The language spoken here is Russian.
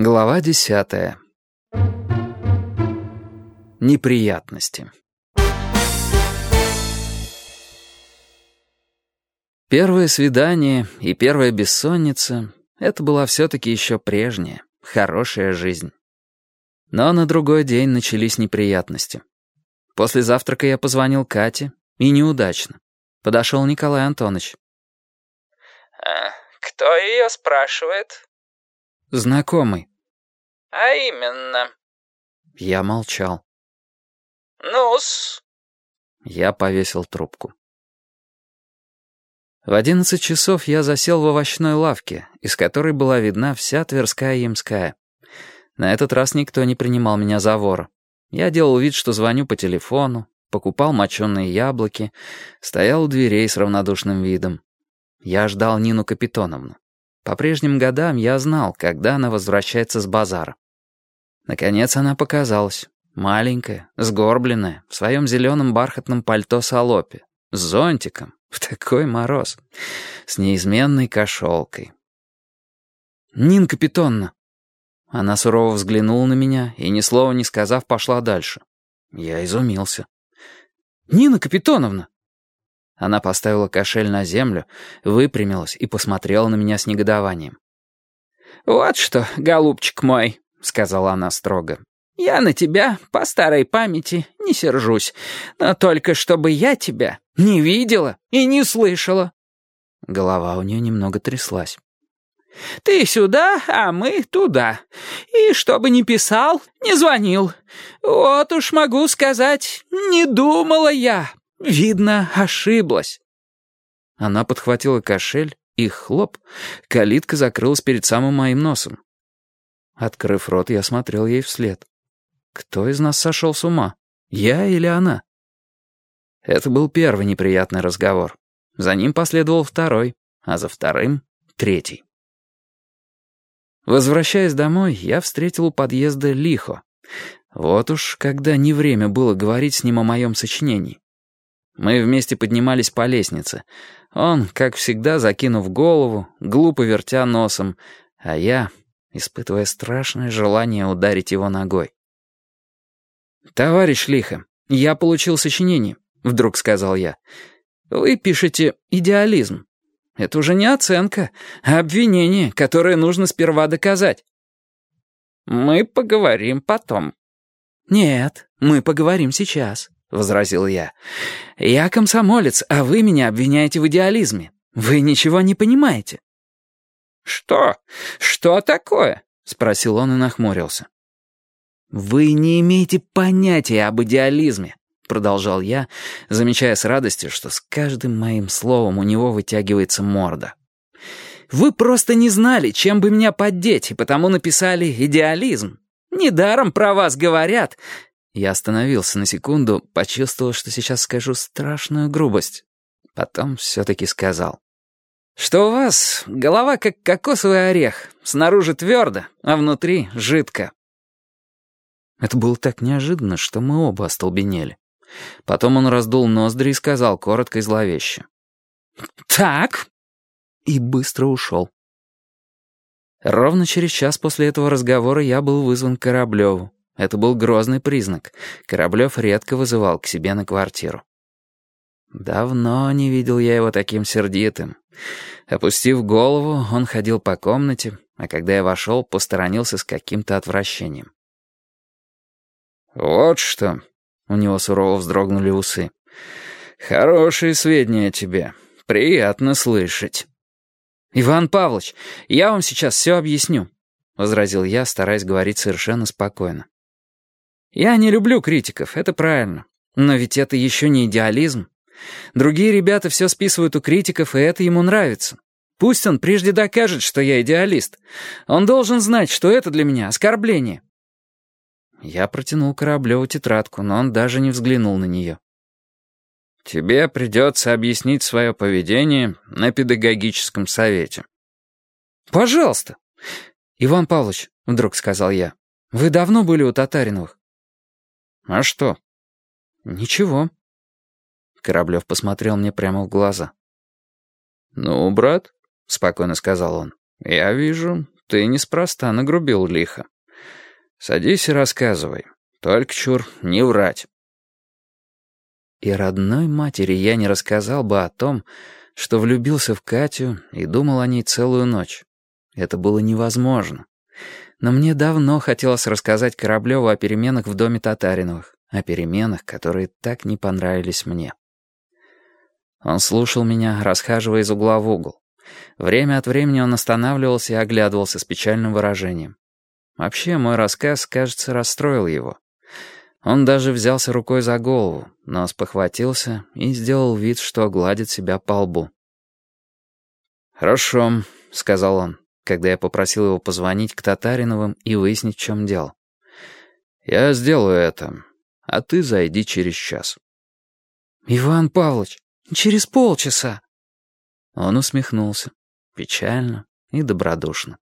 Глава десятая. Неприятности. Первое свидание и первая бессонница — это была все-таки еще прежняя, хорошая жизнь. Но на другой день начались неприятности. После завтрака я позвонил Кате, и неудачно. Подошел Николай Антонович. «А кто ее спрашивает?» «Знакомый». «А именно?» Я молчал. «Ну-с?» Я повесил трубку. В одиннадцать часов я засел в овощной лавке, из которой была видна вся Тверская Ямская. На этот раз никто не принимал меня за вора. Я делал вид, что звоню по телефону, покупал моченые яблоки, стоял у дверей с равнодушным видом. Я ждал Нину Капитоновну. По прежним годам я знал, когда она возвращается с базара. Наконец она показалась. Маленькая, сгорбленная, в своем зеленом бархатном пальто-салопе, с зонтиком, в такой мороз, с неизменной кошелкой. «Нин Капитонна!» Она сурово взглянула на меня и, ни слова не сказав, пошла дальше. Я изумился. «Нина Капитоновна!» Она поставила кошель на землю, выпрямилась и посмотрела на меня с негодованием. «Вот что, голубчик мой», — сказала она строго, — «я на тебя, по старой памяти, не сержусь, но только чтобы я тебя не видела и не слышала». Голова у нее немного тряслась. Ты сюда, а мы туда. И чтобы не писал, не звонил. Вот уж могу сказать, не думала я. Видно, ошиблась». Она подхватила кошель, и хлоп, калитка закрылась перед самым моим носом. Открыв рот, я смотрел ей вслед. Кто из нас сошел с ума? Я или она? Это был первый неприятный разговор. За ним последовал второй, а за вторым — третий. Возвращаясь домой, я встретил у подъезда Лихо. Вот уж когда не время было говорить с ним о моем сочинении. Мы вместе поднимались по лестнице. Он, как всегда, закинув голову, глупо вертя носом, а я, испытывая страшное желание ударить его ногой. «Товарищ Лихо, я получил сочинение», — вдруг сказал я. «Вы пишете «идеализм». Это уже не оценка, а обвинение, которое нужно сперва доказать. Мы поговорим потом. Нет, мы поговорим сейчас, возразил я. Я комсомолец, а вы меня обвиняете в идеализме. Вы ничего не понимаете. Что? Что такое? спросил он и нахмурился. Вы не имеете понятия об идеализме продолжал я, замечая с радостью, что с каждым моим словом у него вытягивается морда. «Вы просто не знали, чем бы меня поддеть, и потому написали «идеализм». Недаром про вас говорят». Я остановился на секунду, почувствовал, что сейчас скажу страшную грубость. Потом все-таки сказал. «Что у вас голова как кокосовый орех, снаружи твердо, а внутри жидко». Это было так неожиданно, что мы оба остолбенели. Потом он раздул ноздри и сказал коротко и зловеще. «Так?» И быстро ушел. Ровно через час после этого разговора я был вызван к Кораблеву. Это был грозный признак. Кораблев редко вызывал к себе на квартиру. Давно не видел я его таким сердитым. Опустив голову, он ходил по комнате, а когда я вошел, посторонился с каким-то отвращением. «Вот что», у него сурово вздрогнули усы. «Хорошие сведения тебе. Приятно слышать». «Иван Павлович, я вам сейчас все объясню», — возразил я, стараясь говорить совершенно спокойно. «Я не люблю критиков, это правильно. Но ведь это еще не идеализм. Другие ребята все списывают у критиков, и это ему нравится. Пусть он прежде докажет, что я идеалист. Он должен знать, что это для меня оскорбление. Я протянул Кораблеву тетрадку, но он даже не взглянул на нее. «Тебе придется объяснить свое поведение на педагогическом совете». «Пожалуйста!» «Иван Павлович», — вдруг сказал я, — «вы давно были у Татариновых?» «А что?» «Ничего». Кораблев посмотрел мне прямо в глаза. «Ну, брат», — спокойно сказал он, — «я вижу, ты неспроста нагрубил лихо. Садись и рассказывай. Только, чур, не врать». И родной матери я не рассказал бы о том, что влюбился в Катю и думал о ней целую ночь. Это было невозможно. Но мне давно хотелось рассказать Кораблеву о переменах в доме Татариновых, о переменах, которые так не понравились мне. Он слушал меня, расхаживая из угла в угол. Время от времени он останавливался и оглядывался с печальным выражением. Вообще, мой рассказ, кажется, расстроил его. Он даже взялся рукой за голову, но спохватился и сделал вид, что гладит себя по лбу. «Хорошо», — сказал он, когда я попросил его позвонить к Татариновым и выяснить, в чем дело. «Я сделаю это, а ты зайди через час». «Иван Павлович, через полчаса». Он усмехнулся, печально и добродушно.